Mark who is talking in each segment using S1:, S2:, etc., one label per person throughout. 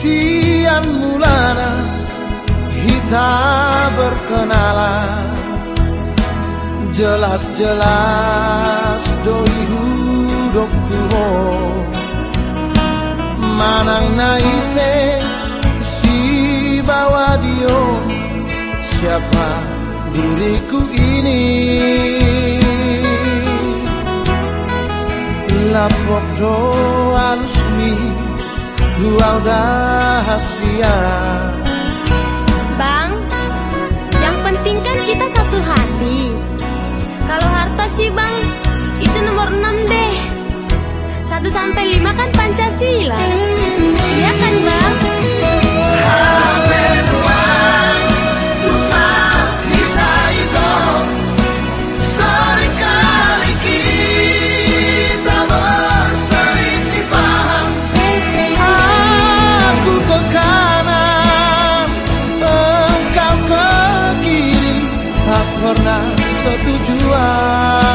S1: Sian mulana kita berkenalan. Jelas-jelas doi hudok tuho Manang naise si bawa dio. Siapa diriku ini? Lapok doan Dua
S2: Bang, yang penting kan kita satu hati. Kalau harta sih bang, itu nomor enam deh. Satu sampai lima kan Pancasila. Iya kan bang? setujuan.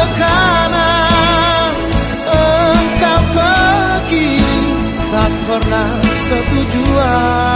S2: ke kanan Engkau ke kiri Tak pernah setujuan